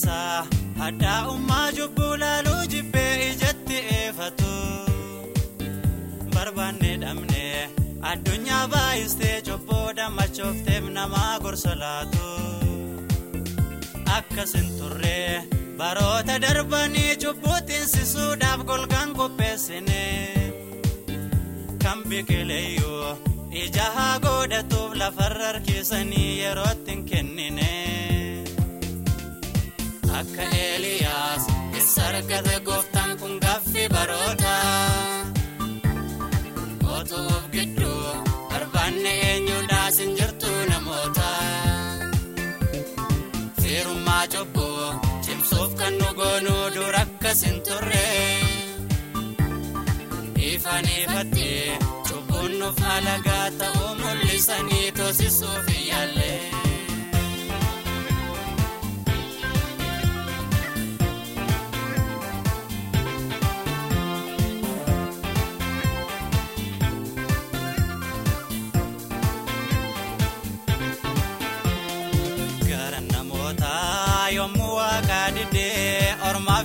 ibsa addaa ummaa jobbuu laaluu jibbee ijatti eefatu. barbaanne dhabne addunyaa baay'istee jobboo dammachoofteef namaa gorsa laatu akkasin turre baroota darbanii cubbuu tinsisuudhaaf golgaan qopheessine kan biqileeyyuu ija haa godhatuuf lafarra harkisanii yerootti in kennine. Harkata gooftaan kun gaaffii baroota. Mootuu of gidduu barbaanne eenyuudhaas hin jirtu namoota. Seerummaa cobboo cimsuuf kan nu goonuu dur akkas hin turre. Ifaan ifattee cubbuun nuuf alagaa ta'uu mul'isanii toosisuuf yaalle.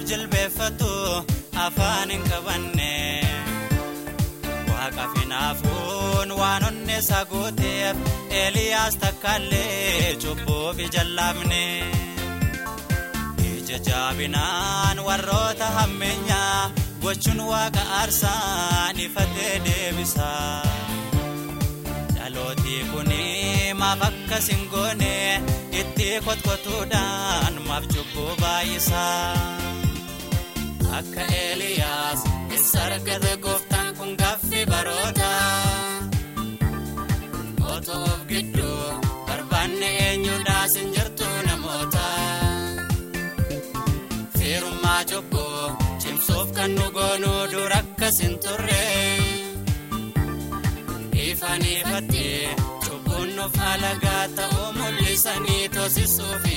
jilbeeffatu afaan hin qabanne waaqa finaafuun waan onnee isaa gooteef eliyaas takkaallee cubboof jallaabne ija jaabinaan warroota hammeenyaa gochuun waaqa aarsaan ifatee deebisa dhalootii kunii maaf akka goone itti kotkotuudhaan maaf cubbuu baay'isaa. akka eliyaas isa argate gooftaan kun gaffi baroota moota of gidduu barbaanne eenyuudhaas hin jirtu namoota firummaa cobboo cimsuuf kan nu goonuu dur akkas hin turre ifaan ifattee cubbuun of alagaa ta'uu mul'isanii toosisuufi.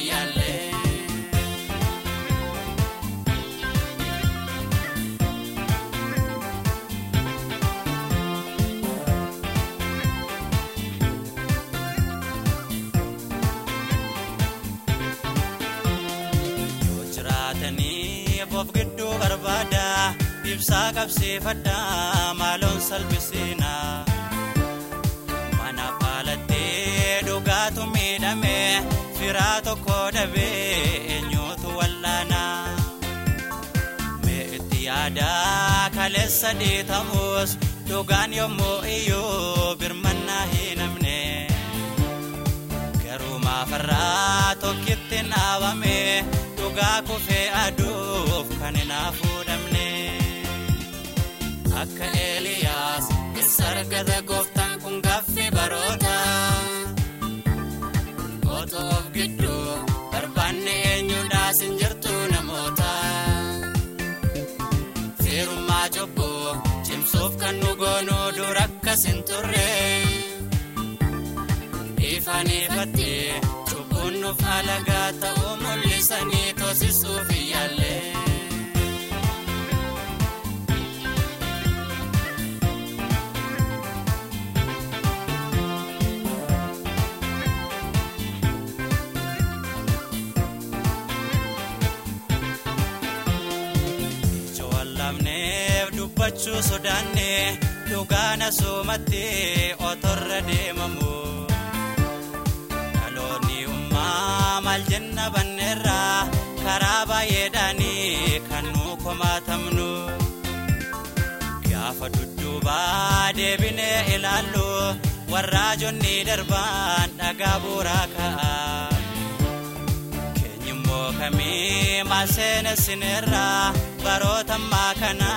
of gidduu barbaada ibsaa qabsiifadha maaloon salphisiina mana faalattee dhugaatu miidhame firaa tokko dhabee eenyuutu wallaana mee itti yaada kaleessa dhiitamus dhugaan yommuu iyyuu birmannaa hiinamne garuu maafarraa tokkittiin dhaabame. dhugaa kufee aduuf kan naaf fuudhamne akka eliyaas isa argata gooftaan kun gaffi baroota goota of gidduu barbaanne eenyuudhaas hin jirtu namoota seerummaa cobboo cimsuuf kan nu goonuu dur akkas hin turre ifaan ifattee cubbuun nuuf alagaa dubbachuu sodaanne dhugaana soomattee otorra deemamu. dhaloonni ummaa maal banne irraa karaa baay'eedhaani kan nu komaatamnu. gaafa dudduubaa deebinee ilaallu warra joonni darbaan dhagaa bu'uuraa ka'a. Kamii maasina irraa baroota ammaa kana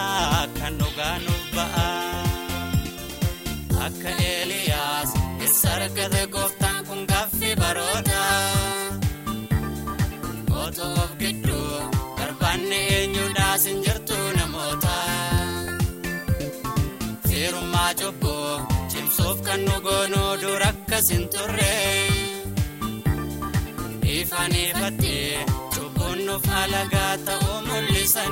kan nuuf ba'a. Akka Eliyaas isa argata gooftaan kun gaaffii baroota. Ootoo of gidduu barbaanne eenyuudhaas hin jirtu namoota. Seerummaa cubbuu cimsuuf kan nu goonu dur akkas hin turre. Ifaan ifattee. Naannoof alagaa ta'uu